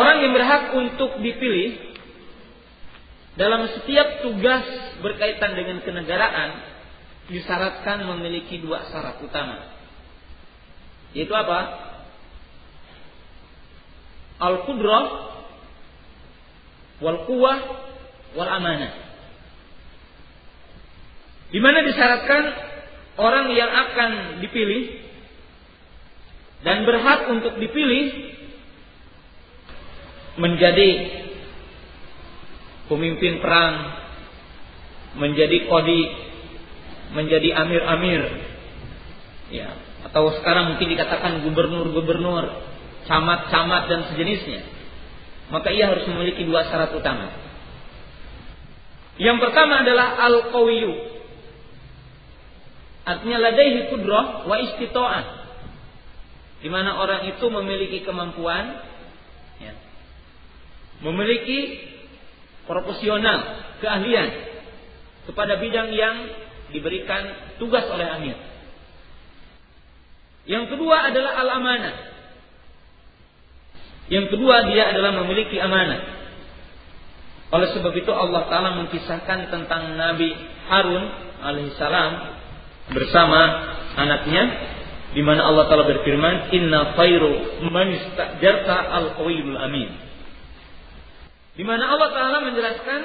Orang yang berhak untuk dipilih dalam setiap tugas berkaitan dengan kenegaraan disyaratkan memiliki dua syarat utama. Yaitu apa? Al-qudrah wal quwwah wal amanah. Di mana disyaratkan orang yang akan dipilih dan berhak untuk dipilih menjadi pemimpin perang, menjadi kodi, menjadi amir-amir, ya, atau sekarang mungkin dikatakan gubernur-gubernur, camat-camat dan sejenisnya. Maka ia harus memiliki dua syarat utama. Yang pertama adalah al-qawiyu. Artinya ladaihi kudrah wa istita'ah. Di mana orang itu memiliki kemampuan memiliki profesional, keahlian kepada bidang yang diberikan tugas oleh amir. Yang kedua adalah al-amanah. Yang kedua dia adalah memiliki amanah. Oleh sebab itu Allah Ta'ala mengisahkan tentang Nabi Harun alaihissalam bersama anaknya di mana Allah Ta'ala berfirman inna khairu man al-qawiyul amin di mana Allah Ta'ala menjelaskan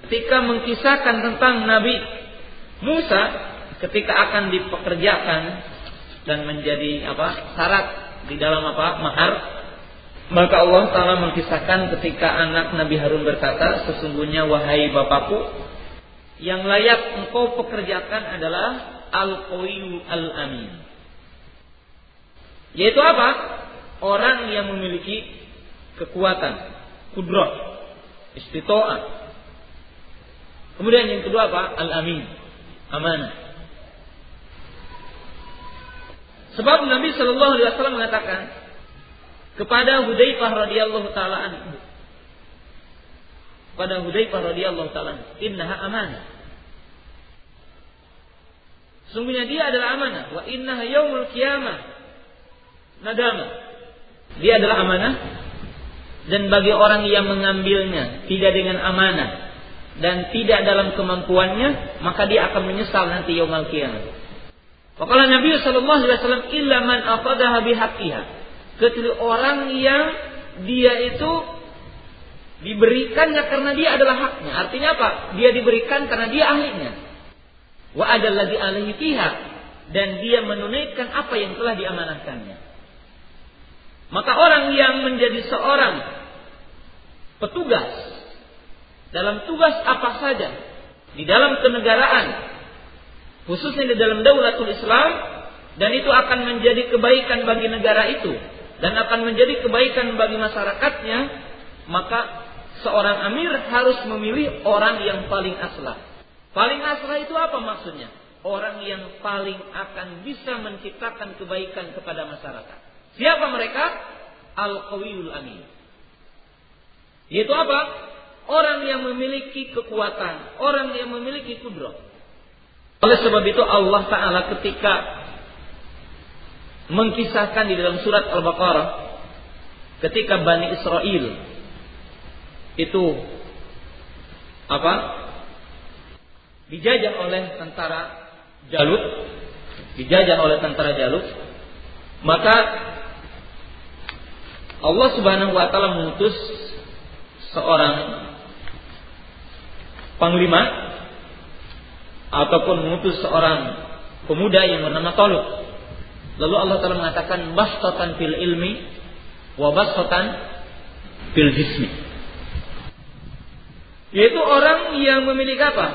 ketika mengkisahkan tentang Nabi Musa ketika akan dipekerjakan dan menjadi apa syarat di dalam apa mahar maka Allah Ta'ala mengkisahkan ketika anak Nabi Harun berkata sesungguhnya wahai bapakku yang layak engkau pekerjakan adalah al-qawiyu al-amin. Yaitu apa? Orang yang memiliki kekuatan kudrat istitoah. Kemudian yang kedua apa? Al-amin. Amanah. Sebab Nabi Shallallahu Alaihi Wasallam mengatakan kepada Hudzaifah radhiyallahu taala anhu kepada Hudzaifah radhiyallahu taala innaha amanah Sungguhnya dia adalah amanah wa innaha yaumul qiyamah nadama dia adalah amanah dan bagi orang yang mengambilnya tidak dengan amanah dan tidak dalam kemampuannya maka dia akan menyesal nanti yaumul qiyamah. Wakala Nabi sallallahu alaihi wasallam illa man aqadaha bihaqqiha. Kecuali orang yang dia itu diberikannya karena dia adalah haknya. Artinya apa? Dia diberikan karena dia ahlinya. Wa ada lagi ahli pihak dan dia menunaikan apa yang telah diamanahkannya. Maka orang yang menjadi seorang petugas dalam tugas apa saja di dalam kenegaraan khususnya di dalam daulatul Islam dan itu akan menjadi kebaikan bagi negara itu dan akan menjadi kebaikan bagi masyarakatnya maka seorang amir harus memilih orang yang paling aslah. Paling aslah itu apa maksudnya? Orang yang paling akan bisa menciptakan kebaikan kepada masyarakat siapa mereka al-qawiyul amin yaitu apa? Orang yang memiliki kekuatan, orang yang memiliki kudrat. Oleh sebab itu Allah Ta'ala ketika mengkisahkan di dalam surat Al-Baqarah ketika Bani Israel itu apa? dijajah oleh tentara Jalut, dijajah oleh tentara Jalut, maka Allah Subhanahu wa taala mengutus seorang panglima ataupun mengutus seorang pemuda yang bernama Talut. Lalu Allah Taala mengatakan bastatan fil ilmi wa bastatan fil jismi. Yaitu orang yang memiliki apa?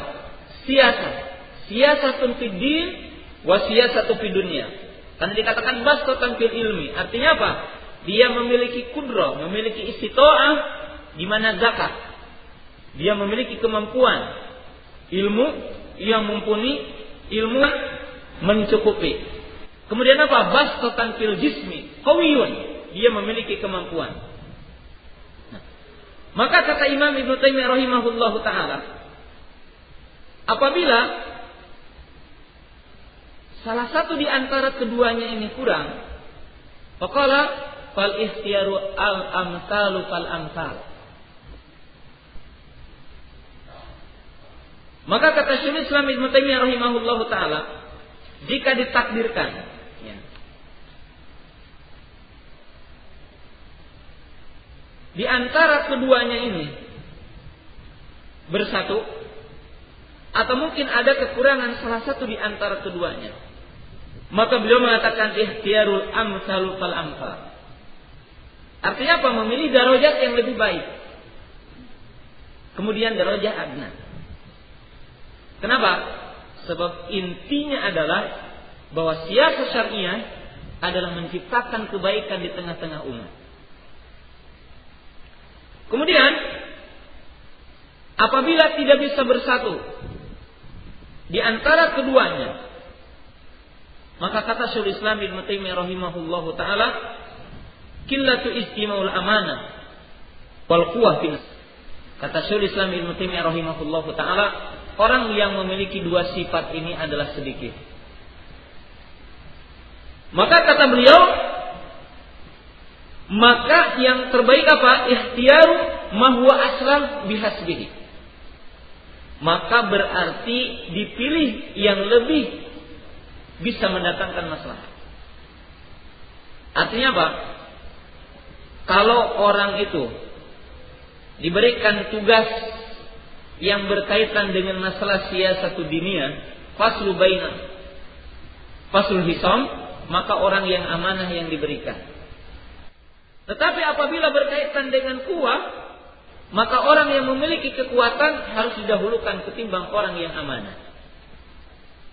Siasat. Siasatun fid din wa siyasatu fid dunia. Karena dikatakan bastatan fil ilmi. Artinya apa? Dia memiliki kudro, memiliki istitoah di mana zakat. Dia memiliki kemampuan ilmu yang mumpuni, ilmu mencukupi. Kemudian apa? Bastatan fil jismi, qawiyun. Dia memiliki kemampuan. Nah, maka kata Imam Ibnu Taimiyah rahimahullahu taala, apabila salah satu di antara keduanya ini kurang, maka fal ikhtiyaru al amsalu fal amsal. Maka kata Syaikhul Islam Ibnu Taimiyah rahimahullahu taala, jika ditakdirkan ya, di antara keduanya ini bersatu atau mungkin ada kekurangan salah satu di antara keduanya. Maka beliau mengatakan ikhtiarul amsalu fal amsal. Artinya apa? Memilih darajat yang lebih baik. Kemudian darajat adna. Kenapa? Sebab intinya adalah bahwa siasat syariah adalah menciptakan kebaikan di tengah-tengah umat. Kemudian apabila tidak bisa bersatu di antara keduanya. Maka kata Syaikhul Islam Ibnu Taimiyah rahimahullahu taala, "Qillatu istimaul amanah wal quwwah fil." Kata Syaikhul Islam Ibnu Taimiyah rahimahullahu taala, orang yang memiliki dua sifat ini adalah sedikit. Maka kata beliau, maka yang terbaik apa? Ikhtiaru mahwa aslam bihasbihi maka berarti dipilih yang lebih bisa mendatangkan masalah. Artinya apa? Kalau orang itu diberikan tugas yang berkaitan dengan masalah satu dunia, faslu baina, faslu hisam, maka orang yang amanah yang diberikan. Tetapi apabila berkaitan dengan kuah, maka orang yang memiliki kekuatan harus didahulukan ketimbang orang yang amanah.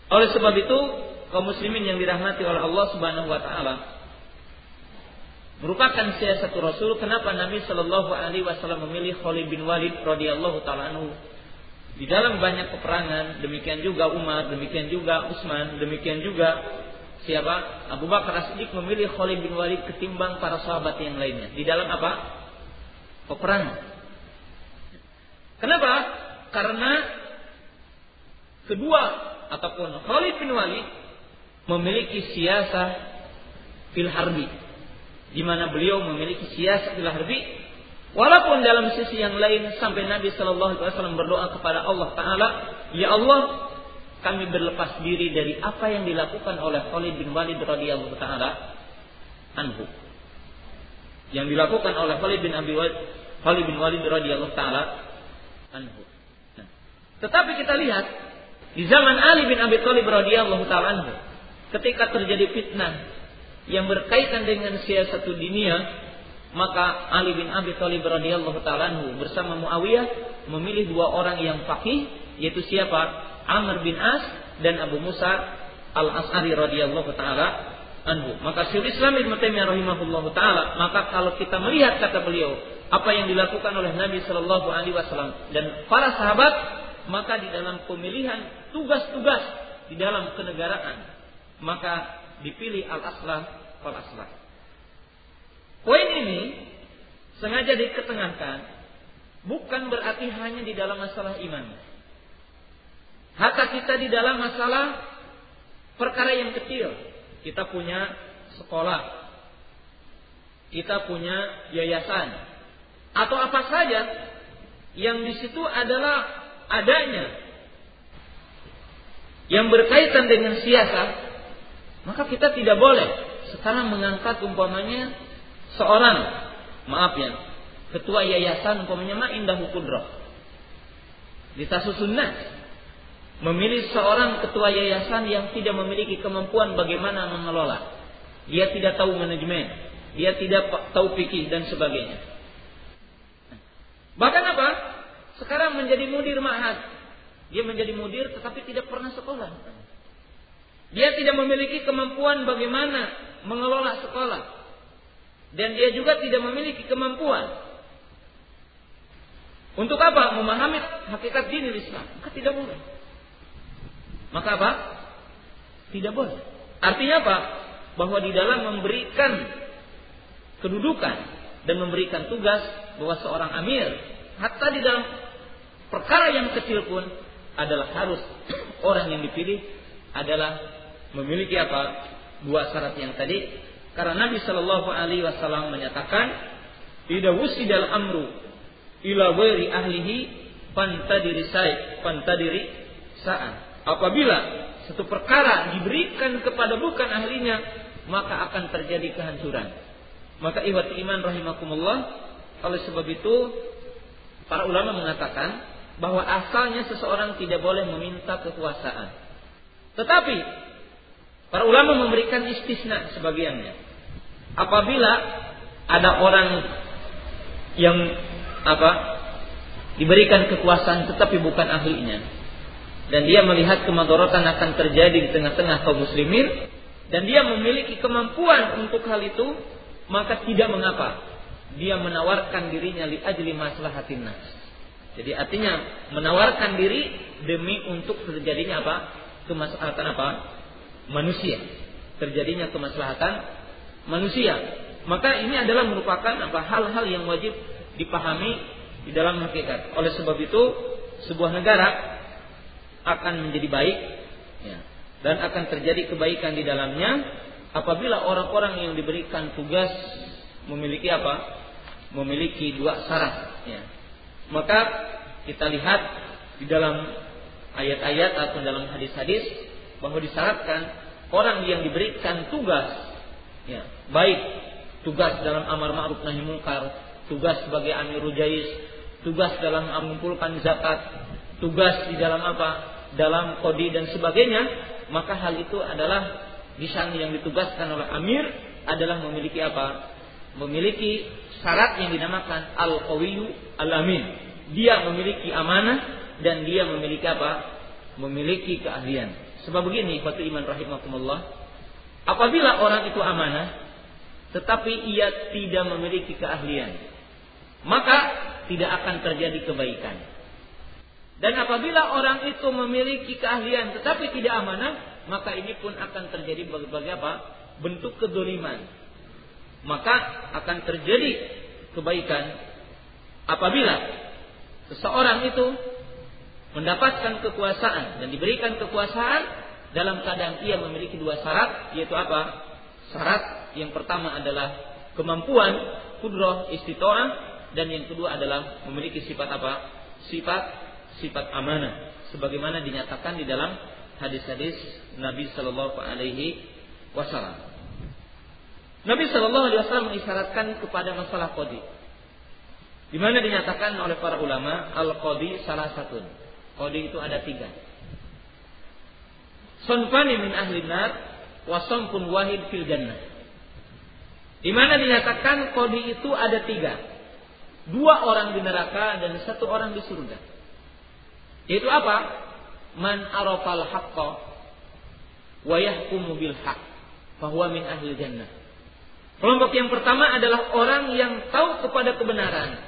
Oleh sebab itu, kaum muslimin yang dirahmati oleh Allah Subhanahu wa taala merupakan siasat Rasul kenapa Nabi Shallallahu alaihi wasallam memilih Khalid bin Walid radhiyallahu taala anhu di dalam banyak peperangan, demikian juga Umar, demikian juga Utsman, demikian juga siapa? Abu Bakar As-Siddiq memilih Khalid bin Walid ketimbang para sahabat yang lainnya. Di dalam apa? Peperangan. Kenapa? Karena kedua ataupun Khalid bin Walid memiliki siasa fil harbi di mana beliau memiliki siasa fil harbi walaupun dalam sisi yang lain sampai Nabi Shallallahu alaihi wasallam berdoa kepada Allah taala ya Allah kami berlepas diri dari apa yang dilakukan oleh Khalid bin Walid radhiyallahu taala anhu yang dilakukan oleh Khalid bin Abi Walid Khalid bin Walid radhiyallahu taala anhu. Nah, tetapi kita lihat di zaman Ali bin Abi Thalib radhiyallahu taala anhu, ketika terjadi fitnah yang berkaitan dengan siasat dunia, maka Ali bin Abi Thalib radhiyallahu taala bersama Muawiyah memilih dua orang yang faqih yaitu siapa? Amr bin As dan Abu Musa Al-As'ari radhiyallahu taala anhu. Maka Syaikhul Islam Ibnu Taimiyah rahimahullahu taala, maka kalau kita melihat kata beliau, apa yang dilakukan oleh Nabi Shallallahu Alaihi Wasallam dan para sahabat, maka di dalam pemilihan tugas-tugas di dalam kenegaraan, maka dipilih al wal aslah. Poin ini sengaja diketengahkan, bukan berarti hanya di dalam masalah iman. Hatta kita di dalam masalah perkara yang kecil, kita punya sekolah, kita punya yayasan, atau apa saja yang di situ adalah adanya yang berkaitan dengan siasat, maka kita tidak boleh sekarang mengangkat umpamanya seorang maaf ya ketua yayasan umpamanya Ma Indah Kudroh di Sunnah memilih seorang ketua yayasan yang tidak memiliki kemampuan bagaimana mengelola dia tidak tahu manajemen dia tidak tahu fikih dan sebagainya Bahkan apa? Sekarang menjadi mudir ma'had. Dia menjadi mudir tetapi tidak pernah sekolah. Dia tidak memiliki kemampuan bagaimana mengelola sekolah. Dan dia juga tidak memiliki kemampuan untuk apa? Memahami hakikat dini Islam. Maka tidak boleh. Maka apa? Tidak boleh. Artinya apa? Bahwa di dalam memberikan kedudukan dan memberikan tugas bahwa seorang amir hatta di dalam perkara yang kecil pun adalah harus orang yang dipilih adalah memiliki apa dua syarat yang tadi Karena Nabi Shallallahu Alaihi Wasallam menyatakan, tidak wusidal amru ila wari ahlihi pantadiri say pantadiri sa'an. Apabila satu perkara diberikan kepada bukan ahlinya, maka akan terjadi kehancuran. Maka iwat iman rahimakumullah, oleh sebab itu para ulama mengatakan bahwa asalnya seseorang tidak boleh meminta kekuasaan. Tetapi para ulama memberikan istisna sebagiannya. Apabila ada orang yang apa diberikan kekuasaan tetapi bukan ahlinya dan dia melihat kemadorotan akan terjadi di tengah-tengah kaum muslimin dan dia memiliki kemampuan untuk hal itu maka tidak mengapa dia menawarkan dirinya li ajli maslahatin nas. Jadi artinya menawarkan diri demi untuk terjadinya apa? Kemaslahatan apa manusia terjadinya kemaslahatan manusia. Maka ini adalah merupakan apa hal-hal yang wajib dipahami di dalam hakikat. Oleh sebab itu, sebuah negara akan menjadi baik ya, dan akan terjadi kebaikan di dalamnya apabila orang-orang yang diberikan tugas memiliki apa? Memiliki dua syarat. Ya. Maka kita lihat di dalam ayat-ayat atau dalam hadis-hadis bahwa disyaratkan orang yang diberikan tugas Ya, baik tugas dalam amar ma'ruf nahi mungkar, tugas sebagai amirul jais, tugas dalam mengumpulkan zakat, tugas di dalam apa? Dalam kodi dan sebagainya, maka hal itu adalah di yang ditugaskan oleh amir adalah memiliki apa? Memiliki syarat yang dinamakan al-qawiyyu al-amin. Dia memiliki amanah dan dia memiliki apa? Memiliki keahlian. Sebab begini, Fatu Iman rahimakumullah, Apabila orang itu amanah, tetapi ia tidak memiliki keahlian, maka tidak akan terjadi kebaikan. Dan apabila orang itu memiliki keahlian tetapi tidak amanah, maka ini pun akan terjadi berbagai apa? Bentuk kedoliman. Maka akan terjadi kebaikan apabila seseorang itu mendapatkan kekuasaan dan diberikan kekuasaan dalam keadaan ia memiliki dua syarat yaitu apa? Syarat yang pertama adalah kemampuan kudroh istitoah dan yang kedua adalah memiliki sifat apa? Sifat sifat amanah sebagaimana dinyatakan di dalam hadis-hadis Nabi Shallallahu Alaihi Wasallam. Nabi Shallallahu Alaihi Wasallam mengisyaratkan kepada masalah kodi, di mana dinyatakan oleh para ulama al kodi salah satu. Kodi itu ada tiga. Sonfani min ahli nar pun wahid fil jannah. Di mana dinyatakan kodi itu ada tiga. Dua orang di neraka dan satu orang di surga. Yaitu apa? Man arafal haqqa wa yahkumu bil haq bahwa min ahli jannah. Kelompok yang pertama adalah orang yang tahu kepada kebenaran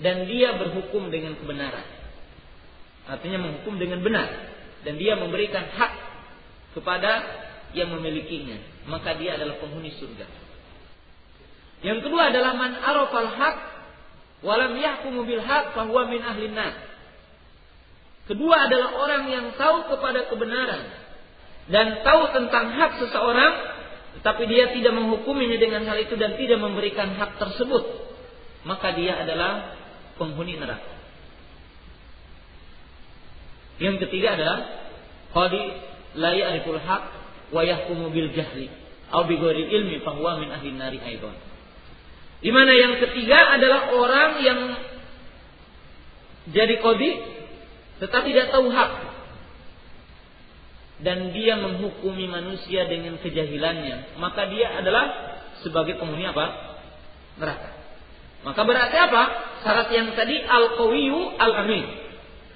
dan dia berhukum dengan kebenaran. Artinya menghukum dengan benar dan dia memberikan hak kepada yang memilikinya, maka dia adalah penghuni surga. Yang kedua adalah man arafal haq walam yahkumu bil haq fahuwa min. Kedua adalah orang yang tahu kepada kebenaran dan tahu tentang hak seseorang tetapi dia tidak menghukuminya dengan hal itu dan tidak memberikan hak tersebut, maka dia adalah penghuni neraka. Yang ketiga adalah qadi la ya'riful haq wa yahkumu bil jahli atau bi ilmi huwa min ahli nari aidan. Di mana yang ketiga adalah orang yang jadi kodi tetapi tidak tahu hak dan dia menghukumi manusia dengan kejahilannya, maka dia adalah sebagai penghuni apa? neraka. Maka berarti apa? Syarat yang tadi al-qawiyu al-amin.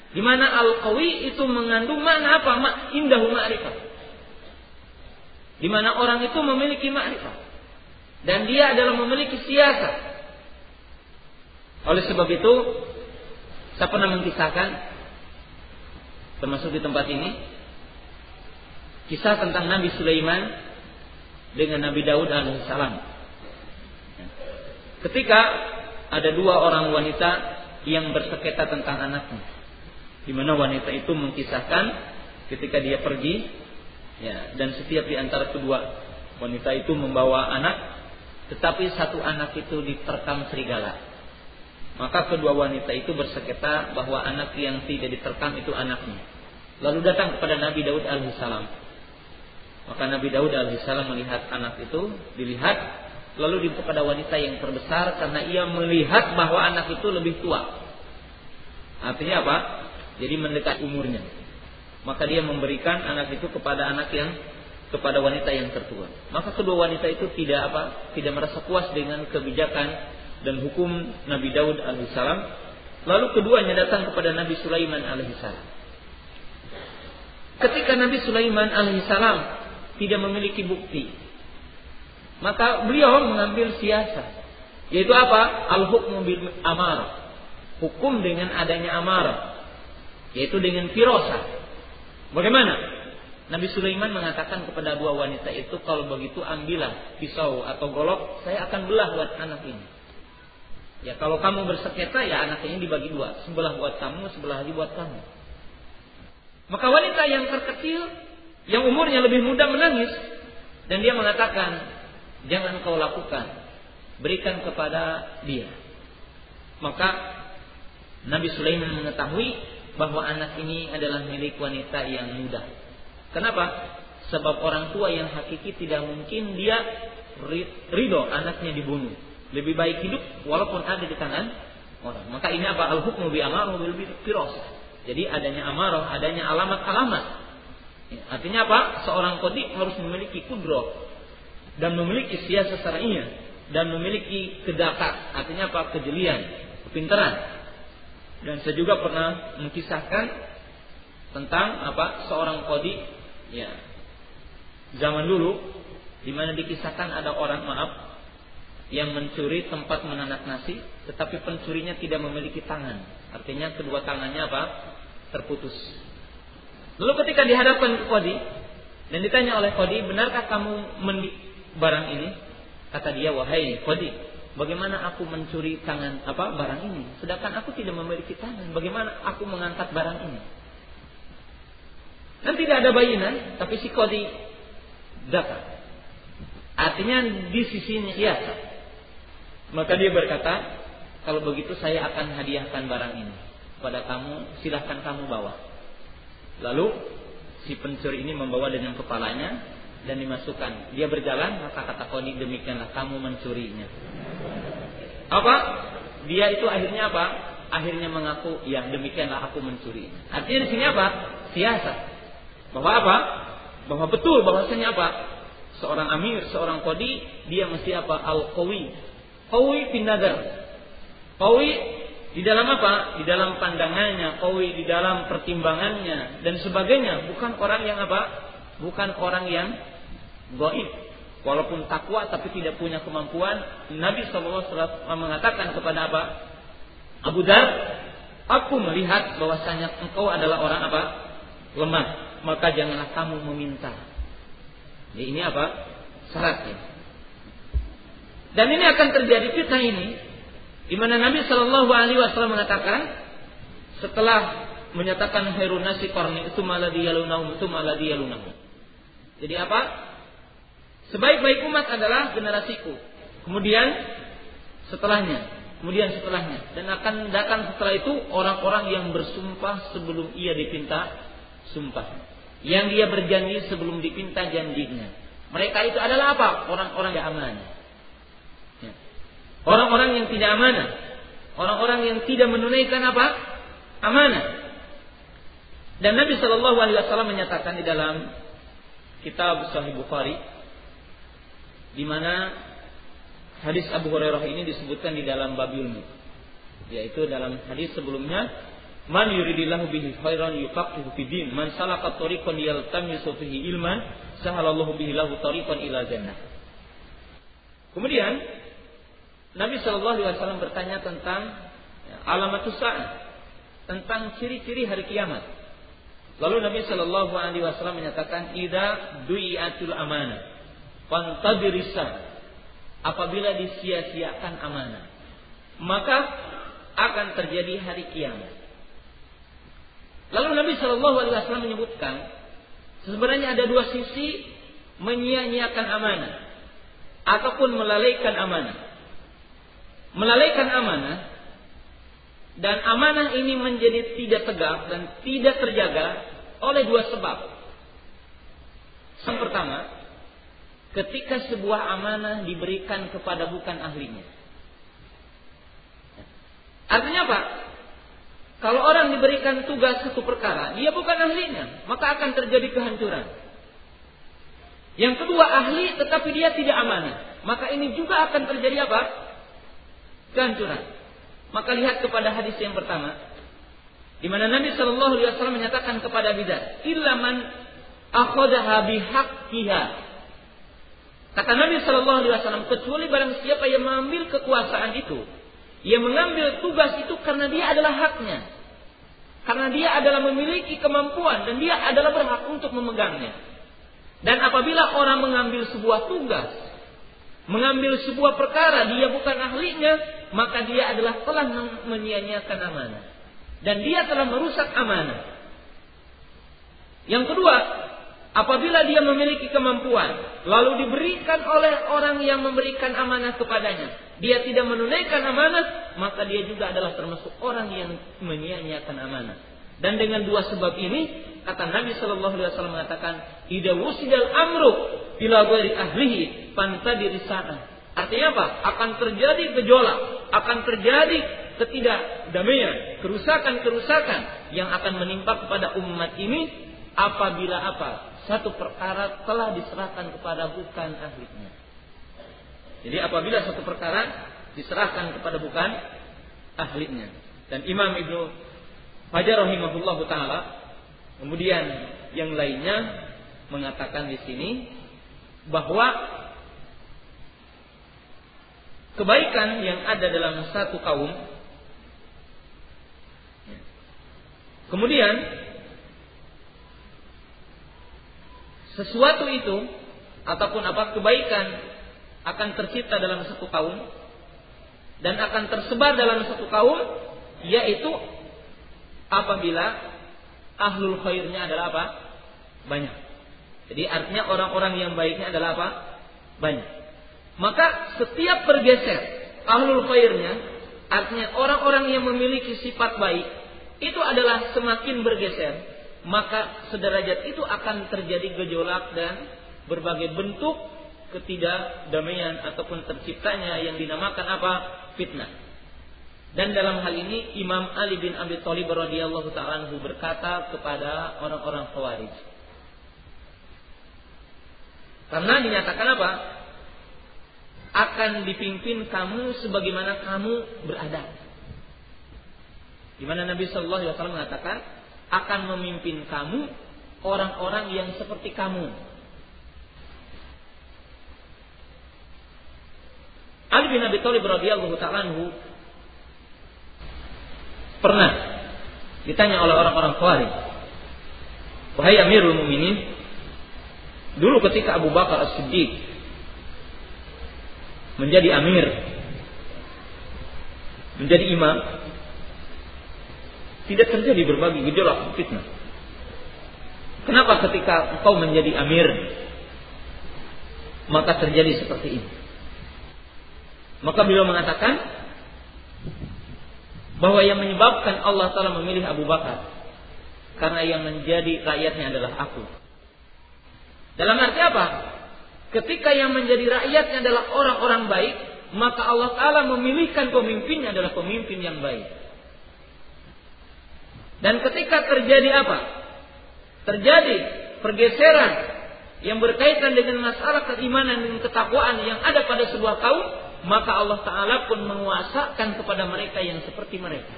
Di mana al-qawi itu mengandung mana apa? Ma, indahu ma'rifah. Di mana orang itu memiliki ma'rifah. Dan dia adalah memiliki siasat. Oleh sebab itu, saya pernah mengkisahkan, termasuk di tempat ini, kisah tentang Nabi Sulaiman dengan Nabi Daud alaihissalam. Ketika ada dua orang wanita yang bersengketa tentang anaknya di mana wanita itu mengkisahkan ketika dia pergi ya dan setiap di antara kedua Wanita itu membawa anak, tetapi satu anak itu diterkam serigala. Maka kedua wanita itu bersengketa bahwa anak yang tidak diterkam itu anaknya. Lalu datang kepada Nabi Daud alaihissalam. Maka Nabi Daud alaihissalam melihat anak itu, dilihat, lalu dibuka pada wanita yang terbesar karena ia melihat bahwa anak itu lebih tua. Artinya apa? Jadi mendekat umurnya. Maka dia memberikan anak itu kepada anak yang kepada wanita yang tertua. Maka kedua wanita itu tidak apa? Tidak merasa puas dengan kebijakan dan hukum Nabi Daud alaihissalam. Lalu keduanya datang kepada Nabi Sulaiman alaihissalam. Ketika Nabi Sulaiman alaihissalam tidak memiliki bukti, maka beliau mengambil siasat, yaitu apa? Al-hukmu bil amar. Hukum dengan adanya amar, yaitu dengan firasah. Bagaimana? Nabi Sulaiman mengatakan kepada dua wanita itu, kalau begitu ambillah pisau atau golok, saya akan belah buat anak ini. Ya kalau kamu bersengketa ya anak ini dibagi dua, sebelah buat kamu, sebelah lagi buat kamu. Maka wanita yang terkecil, yang umurnya lebih muda menangis. Dan dia mengatakan, jangan kau lakukan. Berikan kepada dia. Maka Nabi Sulaiman mengetahui bahwa anak ini adalah milik wanita yang muda. Kenapa? Sebab orang tua yang hakiki tidak mungkin dia ridho anaknya dibunuh. Lebih baik hidup walaupun ada di tangan orang. Maka ini apa? Al-hukmu bi amaru bil firasah. Jadi adanya amarah, adanya alamat-alamat. Ya, artinya apa? Seorang kodi harus memiliki kudro dan memiliki siasat syar'iyah dan memiliki kedakat, artinya apa? kejelian, kepintaran. Dan saya juga pernah mengkisahkan tentang apa? seorang kodi ya zaman dulu di mana dikisahkan ada orang maaf yang mencuri tempat menanak nasi tetapi pencurinya tidak memiliki tangan. Artinya kedua tangannya apa? terputus. Lalu ketika dihadapkan Kodi dan ditanya oleh Kodi, benarkah kamu mendi barang ini? Kata dia, wahai Kodi, bagaimana aku mencuri tangan apa barang ini? Sedangkan aku tidak memiliki tangan. Bagaimana aku mengangkat barang ini? Dan tidak ada bayinan, tapi si Kodi datang. Artinya di sisinya biasa. Maka dia berkata, kalau begitu saya akan hadiahkan barang ini pada kamu, silahkan kamu bawa. Lalu si pencuri ini membawa dengan kepalanya dan dimasukkan. Dia berjalan, maka kata Koni demikianlah kamu mencurinya. Apa? Dia itu akhirnya apa? Akhirnya mengaku, ya demikianlah aku mencuri. Artinya di sini apa? Siasat. Bahwa apa? Bahwa betul bahwasanya apa? Seorang amir, seorang kodi, dia mesti apa? Al-qawi. Qawi pinadar. Qawi di dalam apa? Di dalam pandangannya, kawi di dalam pertimbangannya dan sebagainya. Bukan orang yang apa? Bukan orang yang goib. Walaupun takwa tapi tidak punya kemampuan. Nabi SAW mengatakan kepada apa? Abu Dar, aku melihat bahwasanya engkau adalah orang apa? Lemah. Maka janganlah kamu meminta. Ya, ini apa? Syaratnya. Dan ini akan terjadi fitnah ini di mana Nabi Shallallahu Alaihi Wasallam mengatakan setelah menyatakan khairun nasi qarni itu malah yalunahum itu malah yalunahum. Jadi apa? Sebaik-baik umat adalah generasiku. Kemudian setelahnya, kemudian setelahnya dan akan datang setelah itu orang-orang yang bersumpah sebelum ia dipinta sumpah. Yang dia berjanji sebelum dipinta janjinya. Mereka itu adalah apa? Orang-orang yang amanah. Orang-orang yang tidak amanah. Orang-orang yang tidak menunaikan apa? Amanah. Dan Nabi Shallallahu Alaihi Wasallam menyatakan di dalam kitab Sahih Bukhari, di mana hadis Abu Hurairah ini disebutkan di dalam bab ilmu, yaitu dalam hadis sebelumnya, Man yuridillahu bihi khairan yufaqihu fi din. Man salaka tariqan yaltamisu fihi ilman, sahalallahu bihi lahu tariqan ila jannah. Kemudian Nabi Shallallahu Alaihi Wasallam bertanya tentang ya, alamat sa'ah, tentang ciri-ciri hari kiamat. Lalu Nabi Shallallahu Alaihi Wasallam menyatakan, "Ida du'iatul amanah, fantadirisa." Apabila disia-siakan amanah, maka akan terjadi hari kiamat. Lalu Nabi Shallallahu Alaihi Wasallam menyebutkan, sebenarnya ada dua sisi menyia-nyiakan amanah ataupun melalaikan amanah. Melalaikan amanah dan amanah ini menjadi tidak tegak dan tidak terjaga oleh dua sebab. Yang pertama, ketika sebuah amanah diberikan kepada bukan ahlinya. Artinya apa? Kalau orang diberikan tugas satu perkara, dia bukan ahlinya, maka akan terjadi kehancuran. Yang kedua ahli tetapi dia tidak amanah, maka ini juga akan terjadi apa? Kehancuran. Maka lihat kepada hadis yang pertama, di mana Nabi Shallallahu Alaihi Wasallam menyatakan kepada Bidat, ilaman akhadaha bihaqqiha. Kata Nabi Shallallahu Alaihi Wasallam, kecuali barang siapa yang mengambil kekuasaan itu, ia mengambil tugas itu karena dia adalah haknya. Karena dia adalah memiliki kemampuan dan dia adalah berhak untuk memegangnya. Dan apabila orang mengambil sebuah tugas, mengambil sebuah perkara dia bukan ahlinya, maka dia adalah telah menyia-nyiakan amanah. Dan dia telah merusak amanah. Yang kedua, apabila dia memiliki kemampuan, lalu diberikan oleh orang yang memberikan amanah kepadanya, dia tidak menunaikan amanah, maka dia juga adalah termasuk orang yang menyia-nyiakan amanah. Dan dengan dua sebab ini, kata Nabi Shallallahu Alaihi Wasallam mengatakan, "Ida wusidal amru bila ahlihi pantadi sana." Artinya apa? Akan terjadi gejolak, akan terjadi ketidakdamaian, kerusakan-kerusakan yang akan menimpa kepada umat ini apabila apa? Satu perkara telah diserahkan kepada bukan ahlinya. Jadi apabila satu perkara diserahkan kepada bukan ahlinya. Dan Imam Ibnu Hajar rahimahullahu taala kemudian yang lainnya mengatakan di sini bahwa kebaikan yang ada dalam satu kaum kemudian sesuatu itu ataupun apa kebaikan akan tercipta dalam satu kaum dan akan tersebar dalam satu kaum yaitu apabila ahlul khairnya adalah apa? Banyak. Jadi artinya orang-orang yang baiknya adalah apa? Banyak. Maka setiap bergeser ahlul khairnya artinya orang-orang yang memiliki sifat baik itu adalah semakin bergeser maka sederajat itu akan terjadi gejolak dan berbagai bentuk ketidakdamaian ataupun terciptanya yang dinamakan apa? fitnah. Dan dalam hal ini Imam Ali bin Abi Thalib radhiyallahu taala berkata kepada orang-orang Khawarij. Karena dinyatakan apa? Akan dipimpin kamu sebagaimana kamu berada. Di mana Nabi Shallallahu Alaihi Wasallam mengatakan akan memimpin kamu orang-orang yang seperti kamu Ali bin Abi Thalib radhiyallahu taala pernah ditanya oleh orang-orang Khawarij, "Wahai Amirul Mukminin, dulu ketika Abu Bakar As-Siddiq menjadi amir, menjadi imam, tidak terjadi berbagai gejolak fitnah. Kenapa ketika engkau menjadi amir maka terjadi seperti ini? Maka beliau mengatakan bahwa yang menyebabkan Allah Ta'ala memilih Abu Bakar karena yang menjadi rakyatnya adalah aku. Dalam arti apa? Ketika yang menjadi rakyatnya adalah orang-orang baik, maka Allah Ta'ala memilihkan pemimpinnya adalah pemimpin yang baik. Dan ketika terjadi apa? Terjadi pergeseran yang berkaitan dengan masalah keimanan dan ketakwaan yang ada pada sebuah kaum, maka Allah Ta'ala pun menguasakan kepada mereka yang seperti mereka.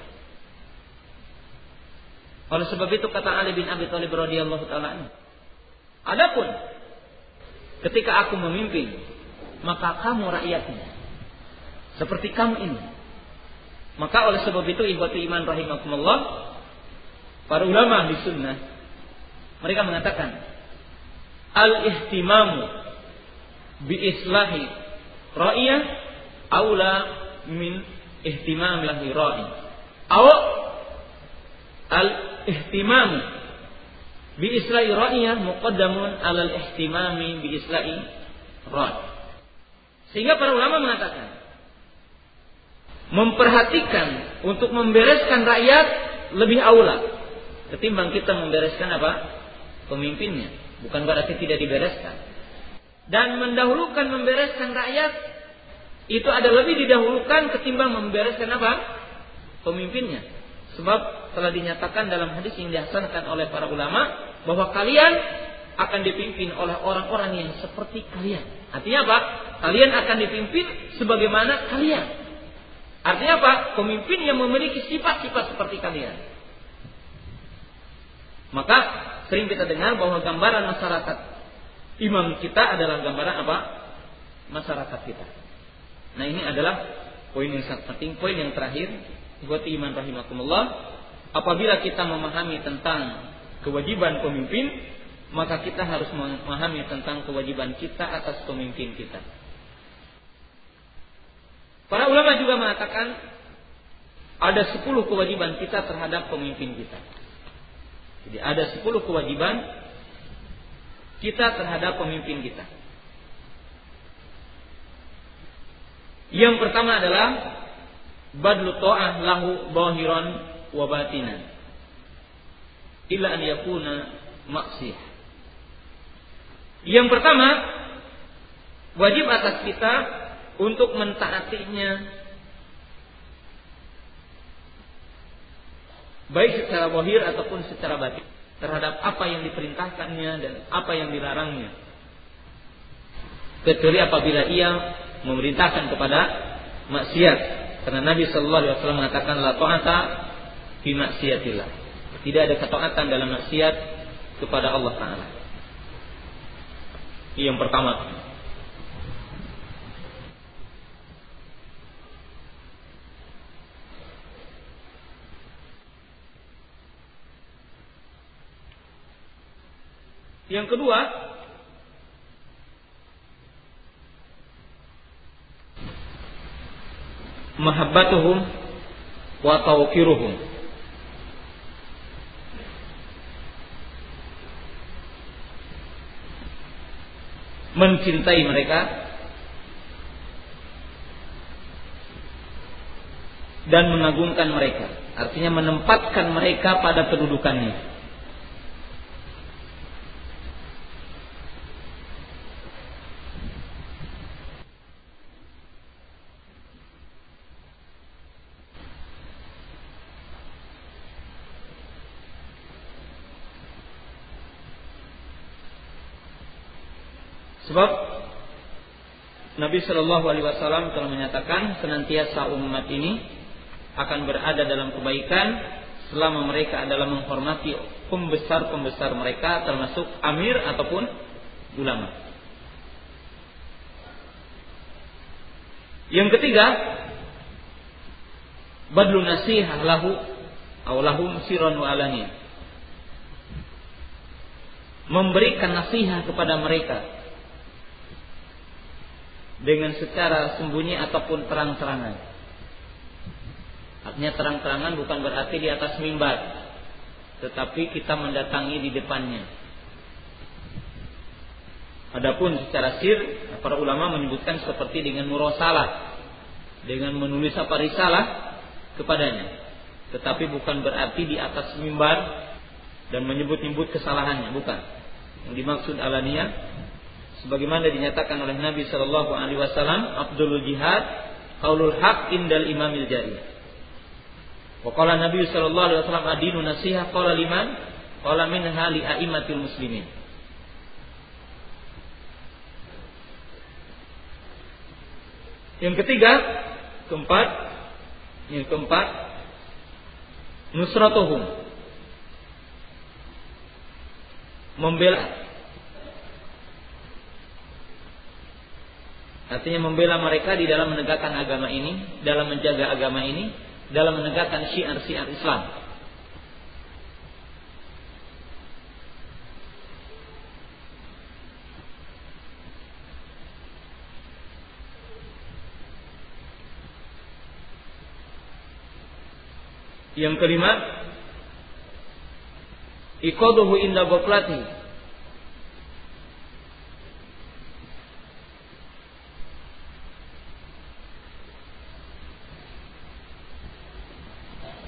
Oleh sebab itu kata Ali bin Abi Thalib radhiyallahu taala Adapun ketika aku memimpin, maka kamu rakyatnya. Seperti kamu ini. Maka oleh sebab itu ikhwati iman rahimakumullah, para ulama di sunnah mereka mengatakan al-ihtimamu bi islahi ra'iyah aula min ihtimam lahi ra'i. Aw al ihtimam bi isla'i ra'iyah muqaddamun 'alal ihtimami bi isla'i ra'i. Sehingga para ulama mengatakan memperhatikan untuk membereskan rakyat lebih aula ketimbang kita membereskan apa? pemimpinnya. Bukan berarti tidak dibereskan. Dan mendahulukan membereskan rakyat itu ada lebih didahulukan ketimbang membereskan apa? pemimpinnya. Sebab telah dinyatakan dalam hadis yang dihasankan oleh para ulama bahwa kalian akan dipimpin oleh orang-orang yang seperti kalian. Artinya apa? Kalian akan dipimpin sebagaimana kalian. Artinya apa? Pemimpin yang memiliki sifat-sifat seperti kalian. Maka sering kita dengar bahwa gambaran masyarakat imam kita adalah gambaran apa? Masyarakat kita. Nah ini adalah poin yang sangat penting. Poin yang terakhir buat iman rahimakumullah, apabila kita memahami tentang kewajiban pemimpin, maka kita harus memahami tentang kewajiban kita atas pemimpin kita. Para ulama juga mengatakan ada sepuluh kewajiban kita terhadap pemimpin kita. Jadi ada sepuluh kewajiban kita terhadap pemimpin kita. Yang pertama adalah badlu ta'ah lahu zahiran wa batinan illa an yakuna maksih yang pertama wajib atas kita untuk mentaatinya. Baik secara zahir ataupun secara batin terhadap apa yang diperintahkannya dan apa yang dilarangnya. Kecuali apabila ia memerintahkan kepada maksiat. Karena Nabi Shallallahu Alaihi Wasallam mengatakan la ta'ata fi maksiatillah. Tidak ada ketaatan dalam maksiat kepada Allah Taala. Yang pertama. Yang kedua, mahabbatuhum wa tawqiruhum mencintai mereka. Dan mengagungkan mereka. Artinya menempatkan mereka pada kedudukannya Sebab Nabi Shallallahu Alaihi Wasallam telah menyatakan senantiasa umat ini akan berada dalam kebaikan selama mereka adalah menghormati pembesar-pembesar mereka termasuk amir ataupun ulama. Yang ketiga, badlu nasihah lahu aw lahum sirran wa Memberikan nasihat kepada mereka dengan secara sembunyi ataupun terang-terangan. Artinya terang-terangan bukan berarti di atas mimbar, tetapi kita mendatangi di depannya. Adapun secara sir, para ulama menyebutkan seperti dengan murosalah, dengan menulis apa risalah kepadanya. Tetapi bukan berarti di atas mimbar dan menyebut-nyebut kesalahannya, bukan. Yang dimaksud alaniah sebagaimana dinyatakan oleh Nabi Shallallahu Alaihi Wasallam Abdul Jihad qaulul haq indal imamil jari. Wakala Nabi Shallallahu Alaihi Wasallam adinu nasihat qala liman? Qala min hali aimatil muslimin. Yang ketiga, keempat, yang keempat, nusratuhum. Membela Artinya membela mereka di dalam menegakkan agama ini, dalam menjaga agama ini, dalam menegakkan syiar-syiar Islam. Yang kelima, Ikoduhu inda goflati.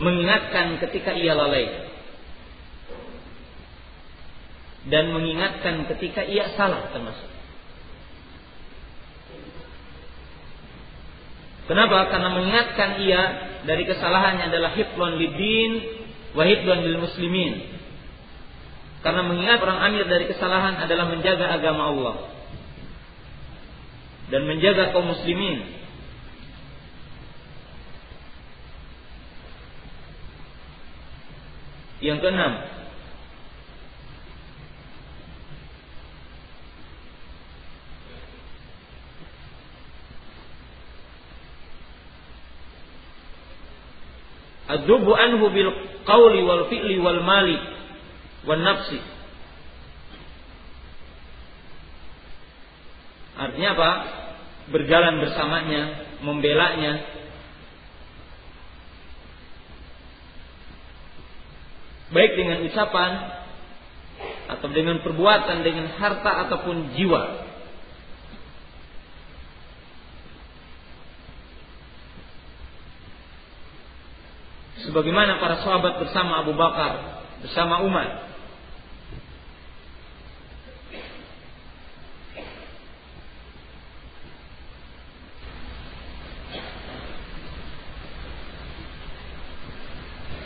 Mengingatkan ketika ia lalai dan mengingatkan ketika ia salah termasuk. Kenapa? Karena mengingatkan ia dari kesalahannya adalah hifdhun lidin wa hifdhun lil muslimin. Karena mengingat orang amir dari kesalahan adalah menjaga agama Allah dan menjaga kaum muslimin Yang keenam, Adzubu anhu bil qawli wal fi'li wal mali wal nafsi. Artinya apa? Berjalan bersamanya, membelanya, baik dengan ucapan atau dengan perbuatan, dengan harta ataupun jiwa. Sebagaimana para sahabat bersama Abu Bakar, bersama Umar.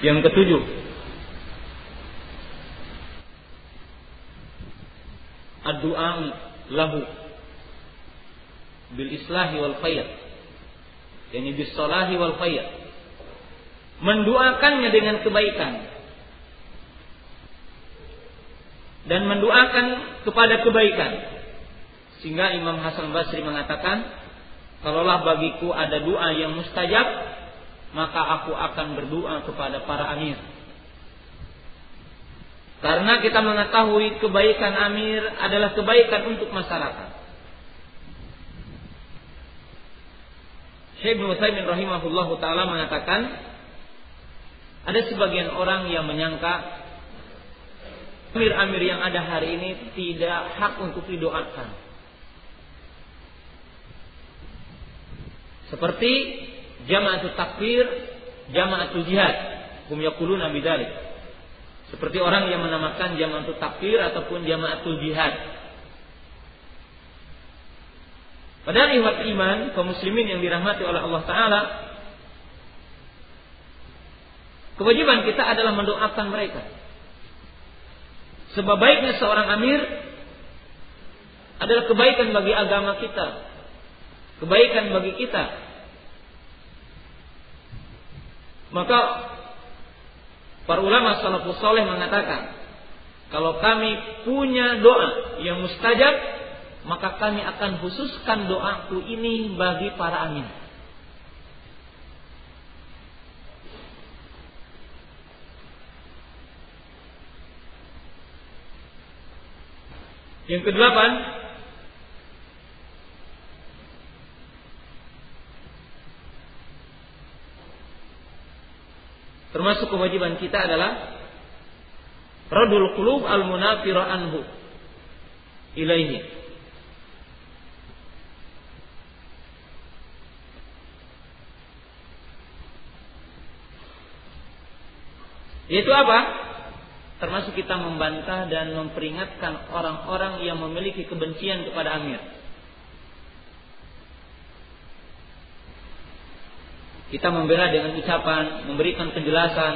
Yang ketujuh, ad-du'a lahu bil islahi wal khair. Yani bis salahi wal khair. Mendoakannya dengan kebaikan. Dan mendoakan kepada kebaikan. Sehingga Imam Hasan Basri mengatakan, kalaulah bagiku ada doa yang mustajab, maka aku akan berdoa kepada para amir karena kita mengetahui kebaikan amir adalah kebaikan untuk masyarakat. Syekh Ibnu rahimahullahu taala mengatakan ada sebagian orang yang menyangka amir-amir yang ada hari ini tidak hak untuk didoakan. Seperti jamaatul takbir, jamaatul jihad, hum yaquluna bidzalik. Seperti orang yang menamakan jamaatul takbir ataupun jamaatul jihad. Padahal ihwat iman kaum muslimin yang dirahmati oleh Allah Ta'ala Kewajiban kita adalah mendoakan mereka Sebab baiknya seorang amir Adalah kebaikan bagi agama kita Kebaikan bagi kita Maka Para ulama salafus soleh mengatakan, kalau kami punya doa yang mustajab, maka kami akan khususkan doaku ini bagi para amin. Yang kedelapan, Termasuk kewajiban kita adalah radul qulub al munafira anhu ilaihi. Yaitu apa? Termasuk kita membantah dan memperingatkan orang-orang yang memiliki kebencian kepada Amir. Kita membela dengan ucapan, memberikan penjelasan.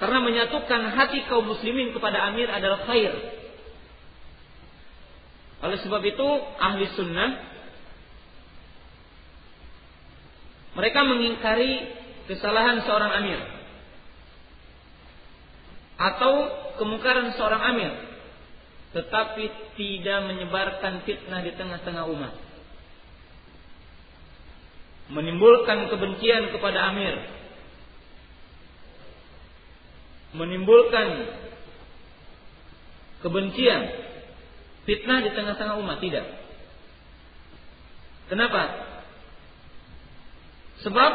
Karena menyatukan hati kaum muslimin kepada amir adalah khair. Oleh sebab itu, ahli sunnah mereka mengingkari kesalahan seorang amir atau kemungkaran seorang amir tetapi tidak menyebarkan fitnah di tengah-tengah umat. Menimbulkan kebencian kepada amir. Menimbulkan kebencian, fitnah di tengah-tengah umat tidak. Kenapa? Sebab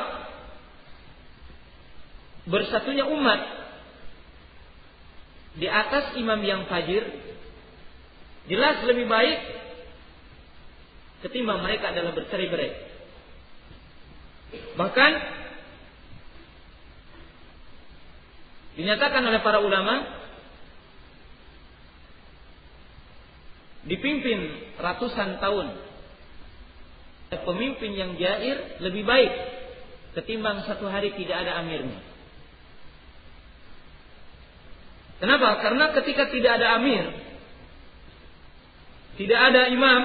bersatunya umat di atas imam yang fajir jelas lebih baik ketimbang mereka adalah bercerai-berai. Bahkan dinyatakan oleh para ulama dipimpin ratusan tahun pemimpin yang jair lebih baik ketimbang satu hari tidak ada amirnya. Kenapa? Karena ketika tidak ada amir, tidak ada imam,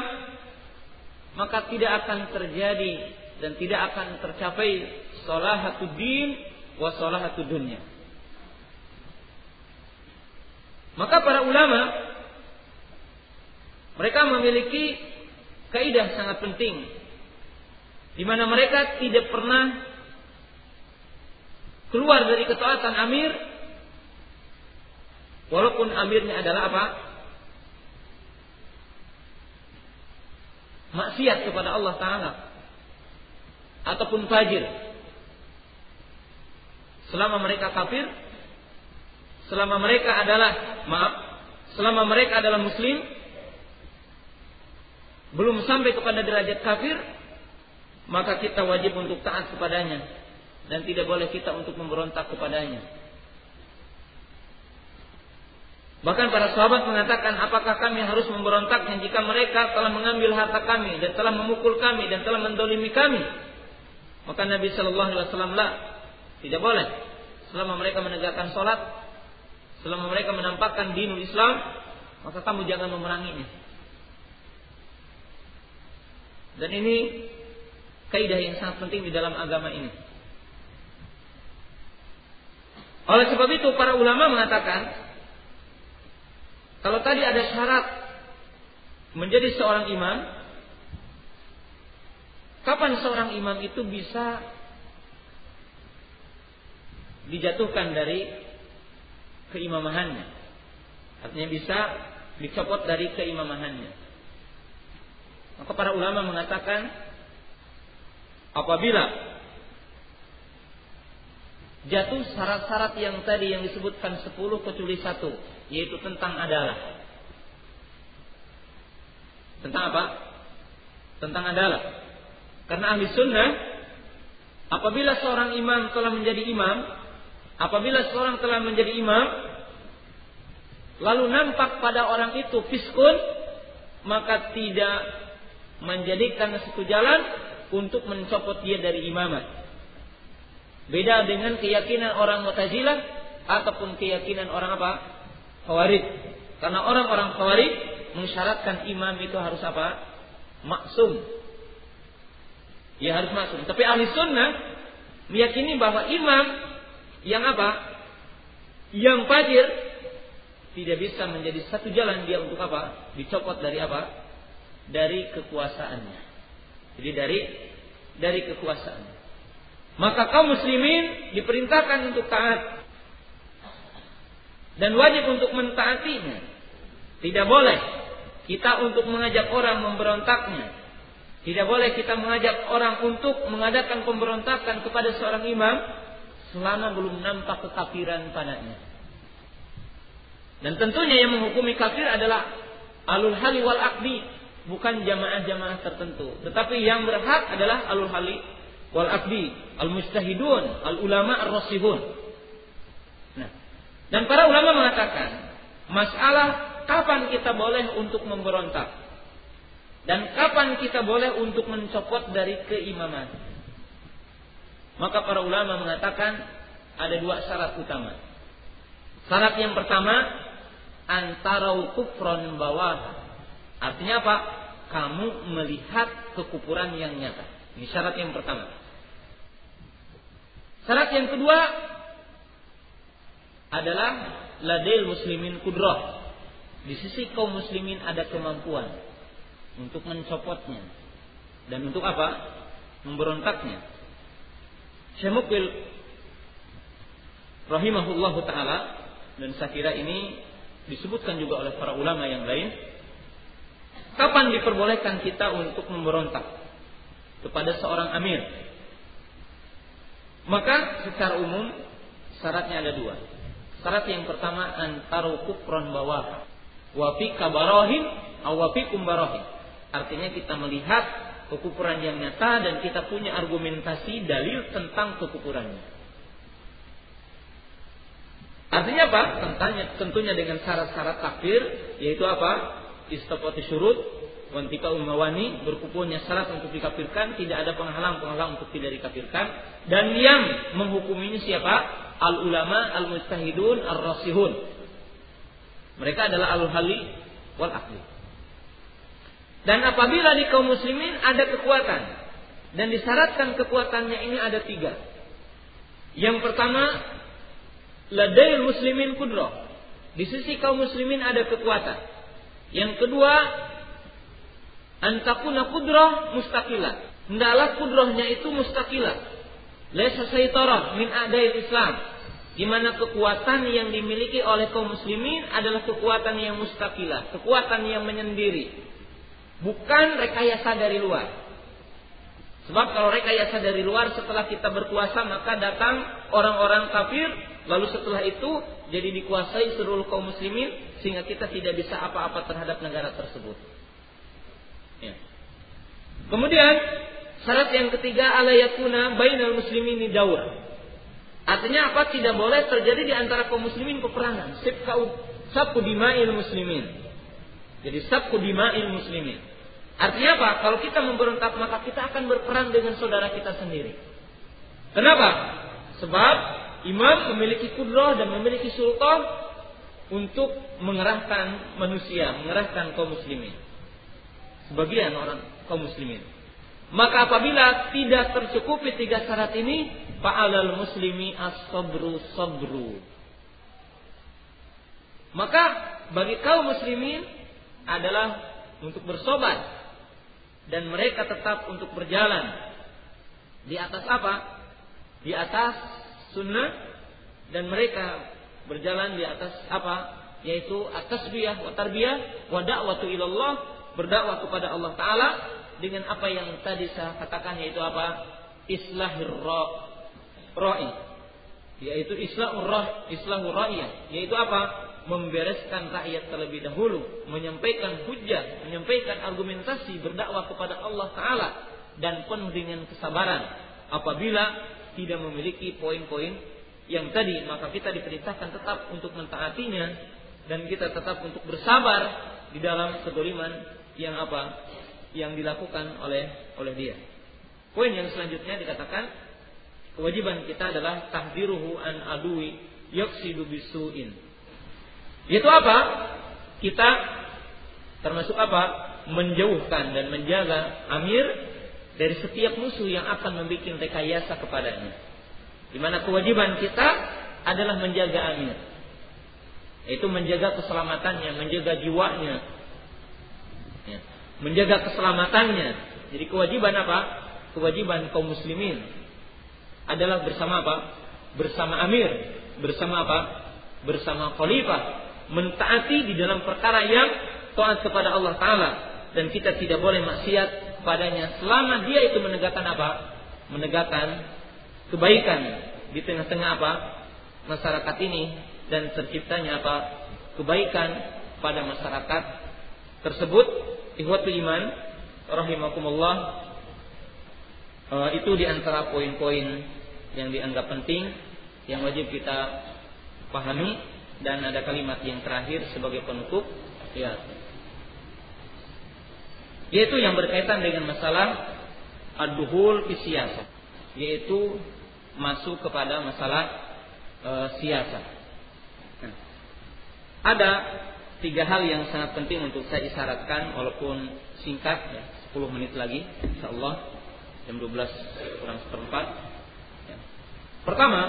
maka tidak akan terjadi dan tidak akan tercapai solahatud din wa solahatud dunya. Maka para ulama mereka memiliki kaidah sangat penting di mana mereka tidak pernah keluar dari ketaatan amir Walaupun amirnya adalah apa? Maksiat kepada Allah Ta'ala. Ataupun fajir. Selama mereka kafir. Selama mereka adalah, maaf. Selama mereka adalah muslim. Belum sampai kepada derajat kafir. Maka kita wajib untuk taat kepadanya. Dan tidak boleh kita untuk memberontak kepadanya. Bahkan para sahabat mengatakan, apakah kami harus memberontaknya jika mereka telah mengambil harta kami dan telah memukul kami dan telah mendolimi kami? Maka Nabi Shallallahu Alaihi Wasallam lah, tidak boleh. Selama mereka menegakkan sholat, selama mereka menampakkan dinul Islam, maka kamu jangan memeranginya. Dan ini kaidah yang sangat penting di dalam agama ini. Oleh sebab itu para ulama mengatakan kalau tadi ada syarat menjadi seorang imam, kapan seorang imam itu bisa dijatuhkan dari keimamahannya? Artinya bisa dicopot dari keimamahannya. Maka para ulama mengatakan apabila jatuh syarat-syarat yang tadi yang disebutkan 10 kecuali satu yaitu tentang adalah. Tentang apa? Tentang adalah. Karena ahli sunnah apabila seorang imam telah menjadi imam, apabila seorang telah menjadi imam, lalu nampak pada orang itu fiskun, maka tidak menjadikan satu jalan untuk mencopot dia dari imamat. Beda dengan keyakinan orang Mu'tazilah ataupun keyakinan orang apa? Khawarij. Karena orang-orang Khawarij mensyaratkan imam itu harus apa? Maksum. Ya harus maksum. Tapi ahli sunnah meyakini bahwa imam yang apa? Yang fajir tidak bisa menjadi satu jalan dia untuk apa? Dicopot dari apa? Dari kekuasaannya. Jadi dari dari kekuasaannya. Maka kaum muslimin diperintahkan untuk taat dan wajib untuk mentaatinya. Tidak boleh kita untuk mengajak orang memberontaknya. Tidak boleh kita mengajak orang untuk mengadakan pemberontakan kepada seorang imam selama belum nampak kekafiran padanya. Dan tentunya yang menghukumi kafir adalah alul hali wal akdi, bukan jamaah-jamaah tertentu. Tetapi yang berhak adalah alul hali wal akdi, al mustahidun, al ulama ar-rasihun. Dan para ulama mengatakan, masalah kapan kita boleh untuk memberontak dan kapan kita boleh untuk mencopot dari keimaman. Maka para ulama mengatakan ada dua syarat utama. Syarat yang pertama antara kufron bawah. Artinya apa? Kamu melihat kekufuran yang nyata. Ini syarat yang pertama. Syarat yang kedua adalah ladil muslimin kudroh. Di sisi kaum muslimin ada kemampuan untuk mencopotnya dan untuk apa? Memberontaknya. Syekh rahimahullahu taala dan saya kira ini disebutkan juga oleh para ulama yang lain. Kapan diperbolehkan kita untuk memberontak kepada seorang amir? Maka secara umum syaratnya ada dua. Syarat yang pertama antaru kufron bawah. Wafi kabarohim awafi kumbarohim. Artinya kita melihat kekufuran yang nyata dan kita punya argumentasi dalil tentang kekufurannya. Artinya apa? Tentunya, tentunya dengan syarat-syarat takfir, yaitu apa? Istafati syurut, wantika umawani, berkumpulnya syarat untuk dikafirkan, tidak ada penghalang-penghalang untuk tidak dikafirkan. Dan yang menghukum ini siapa? Al ulama, al mustahidun, al rasihun. Mereka adalah al hali wal akli. Dan apabila di kaum muslimin ada kekuatan dan disyaratkan kekuatannya ini ada tiga. Yang pertama, ladai muslimin kudroh. Di sisi kaum muslimin ada kekuatan. Yang kedua, antakuna kudroh mustaqilah. Hendaklah kudrohnya itu mustaqilah. Laisa saytarah min adail Islam. Di mana kekuatan yang dimiliki oleh kaum muslimin adalah kekuatan yang mustaqilah, kekuatan yang menyendiri bukan rekayasa dari luar. Sebab kalau rekayasa dari luar setelah kita berkuasa maka datang orang-orang kafir lalu setelah itu jadi dikuasai seluruh kaum muslimin sehingga kita tidak bisa apa-apa terhadap negara tersebut. Ya. Kemudian syarat yang ketiga alayakuna bainal muslimin daur. Artinya apa? Tidak boleh terjadi di antara kaum muslimin peperangan. Sabku dima'il muslimin. Jadi sabku dima'il muslimin. Artinya apa? Kalau kita memberontak maka kita akan berperang dengan saudara kita sendiri. Kenapa? Sebab imam memiliki kudroh dan memiliki sultan untuk mengerahkan manusia, mengerahkan kaum muslimin. Sebagian orang kaum muslimin. Maka apabila tidak tercukupi tiga syarat ini, fa'alal muslimi as-sabru sabru. Maka bagi kaum muslimin adalah untuk bersobat dan mereka tetap untuk berjalan di atas apa? Di atas sunnah dan mereka berjalan di atas apa? Yaitu atas biyah wa tarbiyah wa da'watu ilallah berdakwah kepada Allah taala dengan apa yang tadi saya katakan yaitu apa? Islahir ra'i yaitu islahur rah islahur ra'iyah yaitu apa? membereskan rakyat terlebih dahulu, menyampaikan hujah, menyampaikan argumentasi, berdakwah kepada Allah Ta'ala, dan penuh dengan kesabaran. Apabila tidak memiliki poin-poin yang tadi, maka kita diperintahkan tetap untuk mentaatinya, dan kita tetap untuk bersabar di dalam kedoliman yang apa yang dilakukan oleh oleh dia. Poin yang selanjutnya dikatakan kewajiban kita adalah tahdiruhu an adui yaksidu bisuin itu apa? Kita termasuk apa? Menjauhkan dan menjaga Amir dari setiap musuh yang akan membuat rekayasa kepadanya. Di mana kewajiban kita adalah menjaga Amir. Itu menjaga keselamatannya, menjaga jiwanya. Menjaga keselamatannya. Jadi kewajiban apa? Kewajiban kaum muslimin adalah bersama apa? Bersama Amir, bersama apa? Bersama khalifah mentaati di dalam perkara yang taat kepada Allah Taala dan kita tidak boleh maksiat padanya selama dia itu menegakkan apa? Menegakkan kebaikan di tengah-tengah apa? masyarakat ini dan terciptanya apa? kebaikan pada masyarakat tersebut. Ikhwatul iman rahimakumullah uh, itu di antara poin-poin yang dianggap penting yang wajib kita pahami dan ada kalimat yang terakhir sebagai penutup ya yaitu yang berkaitan dengan masalah ad-duhul fi yaitu masuk kepada masalah e, siasa. Nah, ada tiga hal yang sangat penting untuk saya isyaratkan walaupun singkat ya, 10 menit lagi insyaallah jam 12 kurang seperempat. Ya. Pertama,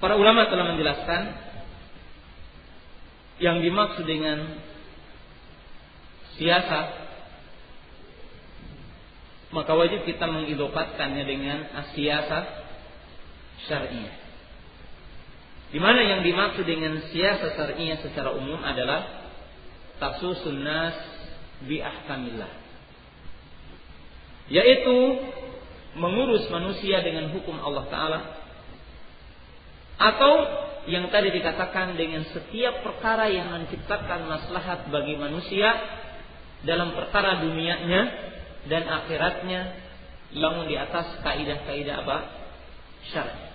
Para ulama telah menjelaskan yang dimaksud dengan siasa maka wajib kita mengidopatkannya dengan asiasa syariah. Di mana yang dimaksud dengan siasa syariah secara umum adalah taksusun nas bi ahkamillah. Yaitu mengurus manusia dengan hukum Allah taala atau yang tadi dikatakan dengan setiap perkara yang menciptakan maslahat bagi manusia dalam perkara dunianya dan akhiratnya yang di atas kaidah-kaidah apa? syar'i.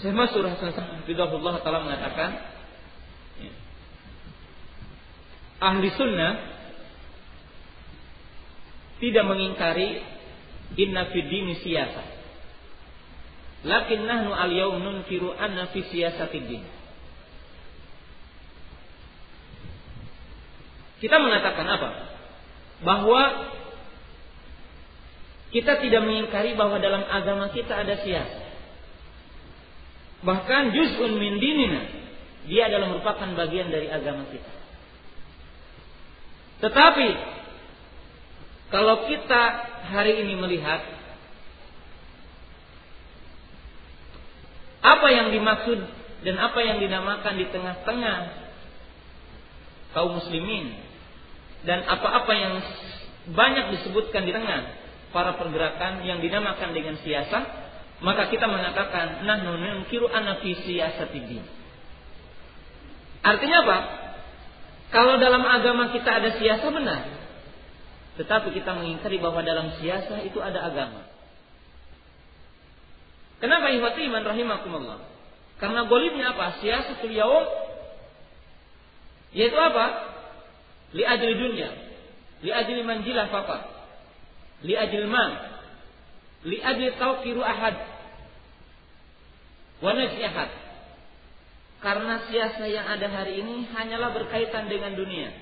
Syekh Masur Hasan Hafizahullah Ta'ala mengatakan Ahli sunnah Tidak mengingkari Inna fid dini siyasa. Lakin nahnu al yawm nunkiru anna fi Kita mengatakan apa? Bahwa kita tidak mengingkari bahwa dalam agama kita ada siasat Bahkan juz'un min dinina. Dia adalah merupakan bagian dari agama kita. Tetapi kalau kita hari ini melihat apa yang dimaksud dan apa yang dinamakan di tengah-tengah kaum muslimin dan apa-apa yang banyak disebutkan di tengah para pergerakan yang dinamakan dengan siasat maka kita mengatakan nahnu nunkiru anna fi. Artinya apa? Kalau dalam agama kita ada siasa benar. Tetapi kita mengingkari bahwa dalam siasa itu ada agama. Kenapa ihwati iman rahimakumullah? Karena golibnya apa? Siasatul yaum yaitu apa? Li ajli dunia, li ajli manjilah faqat, li ajli mal, li ajli tawqiru ahad wa ahad karena siasa yang ada hari ini hanyalah berkaitan dengan dunia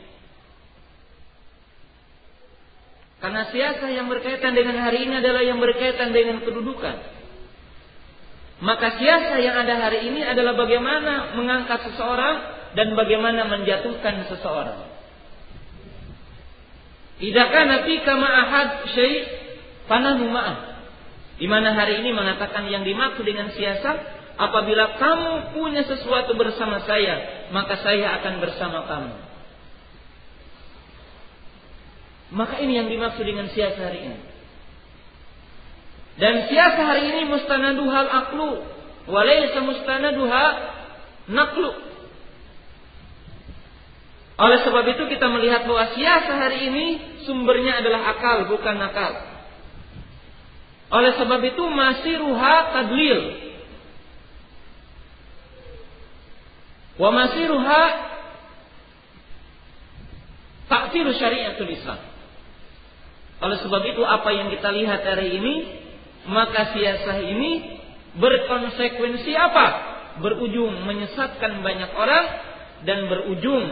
karena siasa yang berkaitan dengan hari ini adalah yang berkaitan dengan kedudukan maka siasa yang ada hari ini adalah bagaimana mengangkat seseorang dan bagaimana menjatuhkan seseorang. Idza kana fika ma'ahad syai' fanahu ma'ah. Di mana hari ini mengatakan yang dimaksud dengan siasat, apabila kamu punya sesuatu bersama saya, maka saya akan bersama kamu. Maka ini yang dimaksud dengan siasat hari ini. Dan siasat hari ini mustanaduhal aklu, walaysa mustanaduha naklu. Oleh sebab itu kita melihat bahwa siasat hari ini sumbernya adalah akal bukan nakal. Oleh sebab itu masih ruha tadlil. Wa masih ruha takfir syariatul Islam. Oleh sebab itu apa yang kita lihat hari ini maka siasah ini berkonsekuensi apa? Berujung menyesatkan banyak orang dan berujung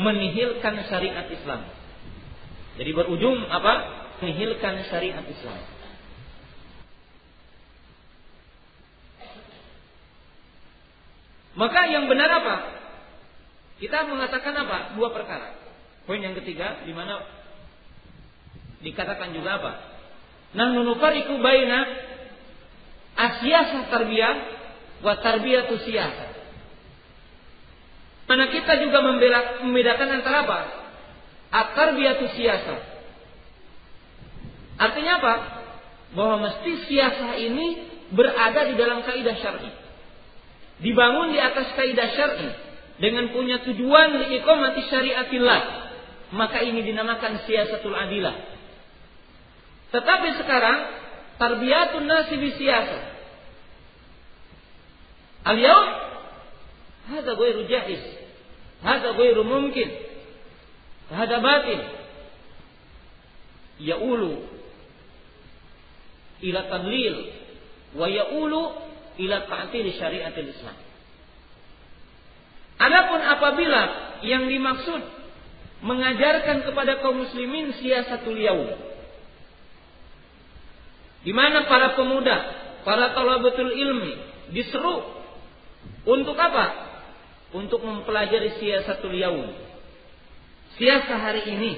menihilkan syariat Islam. Jadi berujung apa? Menihilkan syariat Islam. Maka yang benar apa? Kita mengatakan apa? Dua perkara. Poin yang ketiga di mana dikatakan juga apa? Nahnu nufariqu baina asyasah tarbiyah wa tarbiyatu siyasah. Mana kita juga membedakan antara apa? At-tarbiyatu siyasah. Artinya apa? Bahwa mesti siasah ini berada di dalam kaidah syar'i dibangun di atas kaidah syar'i dengan punya tujuan liiqamati syariatillah maka ini dinamakan siasatul adilah. Tetapi sekarang tarbiyatun nasi bi siyasah al yaum hada ghairu jaiz hada ghairu mungkin hada batil. Yaulu ila tadlil wa yaulu ila ta'til syariatil Islam. Adapun apabila yang dimaksud mengajarkan kepada kaum muslimin siasatul yaum di mana para pemuda, para talabatul ilmi diseru untuk apa? Untuk mempelajari siasatul yaum. Siasah hari ini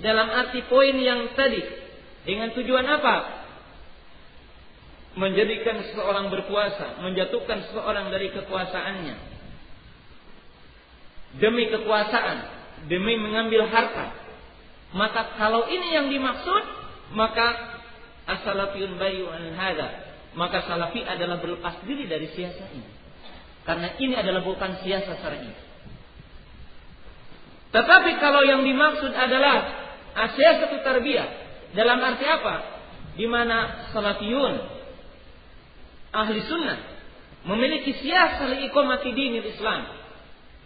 dalam arti poin yang tadi dengan tujuan apa? Menjadikan seseorang berkuasa, menjatuhkan seseorang dari kekuasaannya. demi kekuasaan, demi mengambil harta. Maka kalau ini yang dimaksud, maka as-salafiyun bayu an. Maka salafi adalah berlepas diri dari siasat ini. Karena ini adalah bukan siasat syar'i. Tetapi kalau yang dimaksud adalah satu tarbiyah dalam arti apa? Di mana salafiyun ahli sunnah. Memiliki siasat liikomati dinil Islam,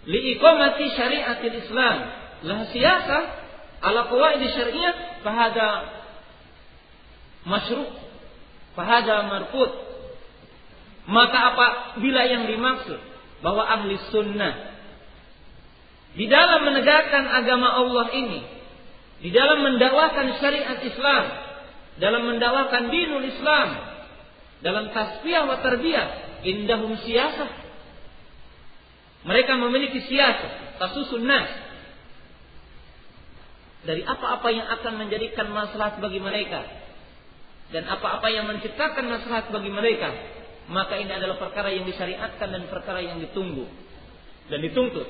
liikomati syariatil Islam, lah siasat ala qawaid syariah fahada masyru' fahada marfud. Maka apabila yang dimaksud? Bahwa ahli sunnah. Di dalam menegakkan agama Allah ini, di dalam mendakwakan syariat Islam, dalam mendakwakan dinul Islam, dalam tasbih wa tarbiyah, indahum siyasah. Mereka memiliki siasah, tasusun nas. Dari apa-apa yang akan menjadikan masalah bagi mereka dan apa-apa yang menciptakan masalah bagi mereka maka ini adalah perkara yang disyariatkan dan perkara yang ditunggu dan dituntut.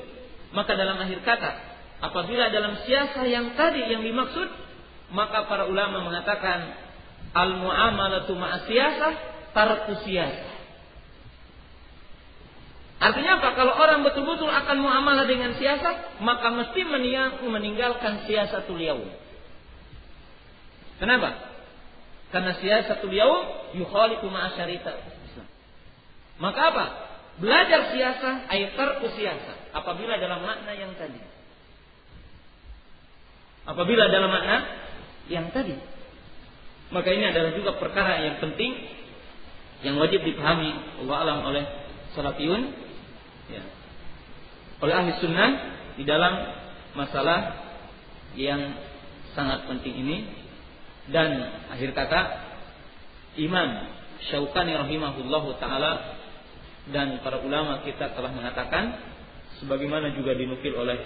Maka dalam akhir kata, apabila dalam siasah yang tadi yang dimaksud, maka para ulama mengatakan al-muamalatu ma'asiyasah tarku siasah. Artinya apa? Kalau orang betul-betul akan muamalah dengan siasat, maka mesti meninggalkan siasatul yaum. Kenapa? Karena siasatul yaum yukhalifu ma'asyarita maka apa? Belajar siasa ayat siasa apabila dalam makna yang tadi. Apabila dalam makna yang tadi. Maka ini adalah juga perkara yang penting yang wajib dipahami Allah alam oleh salafiyun ya. oleh ahli sunnah di dalam masalah yang sangat penting ini dan akhir kata Imam Syaukani rahimahullahu taala dan para ulama kita telah mengatakan sebagaimana juga dinukil oleh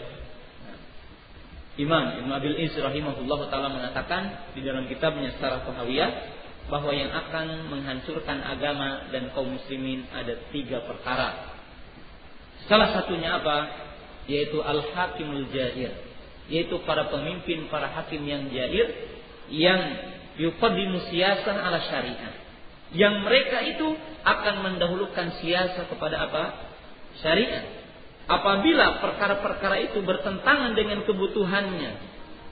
Imam Ibn Abil Is rahimahullah taala mengatakan di dalam kitabnya secara Tahawiyah bahwa yang akan menghancurkan agama dan kaum muslimin ada tiga perkara. Salah satunya apa? Yaitu al-hakimul jair, yaitu para pemimpin, para hakim yang jair yang yuqaddimu siyasan ala syariah. Yang mereka itu akan mendahulukan siasa kepada apa? Syariat. Apabila perkara-perkara itu bertentangan dengan kebutuhannya,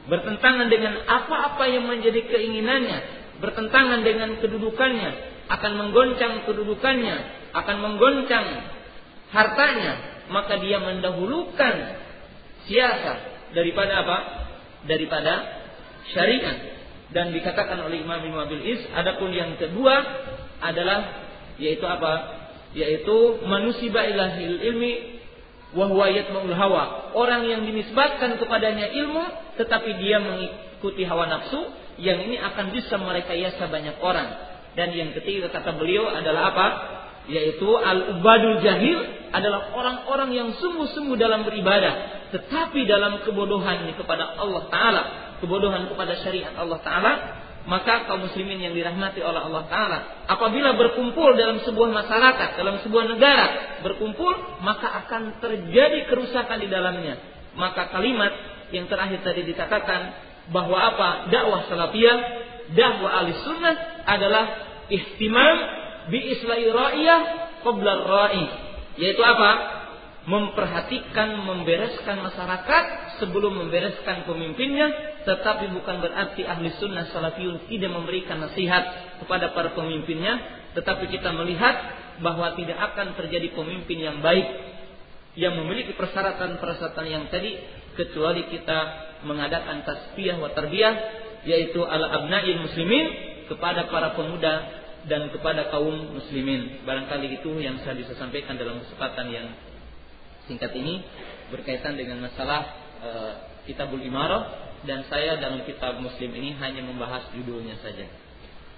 bertentangan dengan apa-apa yang menjadi keinginannya, bertentangan dengan kedudukannya, akan menggoncang kedudukannya, akan menggoncang hartanya, maka dia mendahulukan siasa daripada apa? Daripada syariat. Dan dikatakan oleh Imam Ibn Abil Is, adapun yang kedua adalah yaitu apa? Yaitu manusia ilahil ilmi wahwa yatma'ul hawa. Orang yang dinisbatkan kepadanya ilmu tetapi dia mengikuti hawa nafsu yang ini akan bisa merekayasa banyak orang. Dan yang ketiga kata beliau adalah apa? Yaitu al-ubadul jahil adalah orang-orang yang sungguh-sungguh dalam beribadah tetapi dalam kebodohan kepada Allah taala, kebodohan kepada syariat Allah taala maka kaum muslimin yang dirahmati oleh Allah Ta'ala apabila berkumpul dalam sebuah masyarakat dalam sebuah negara berkumpul maka akan terjadi kerusakan di dalamnya maka kalimat yang terakhir tadi dikatakan bahwa apa? Dakwah salafiyah dakwah ahli sunnah adalah ihtimam bi islahi ra'iyah qabla ra'i yaitu apa? Memperhatikan membereskan masyarakat sebelum membereskan pemimpinnya tetapi bukan berarti ahli sunnah salafiyun tidak memberikan nasihat kepada para pemimpinnya tetapi kita melihat bahwa tidak akan terjadi pemimpin yang baik yang memiliki persyaratan-persyaratan yang tadi kecuali kita mengadakan tasbih wa tarbiyah yaitu ala abna'il muslimin kepada para pemuda dan kepada kaum muslimin barangkali itu yang saya bisa sampaikan dalam kesempatan yang singkat ini berkaitan dengan masalah e, Kitabul Imarah dan saya dalam kitab Muslim ini hanya membahas judulnya saja.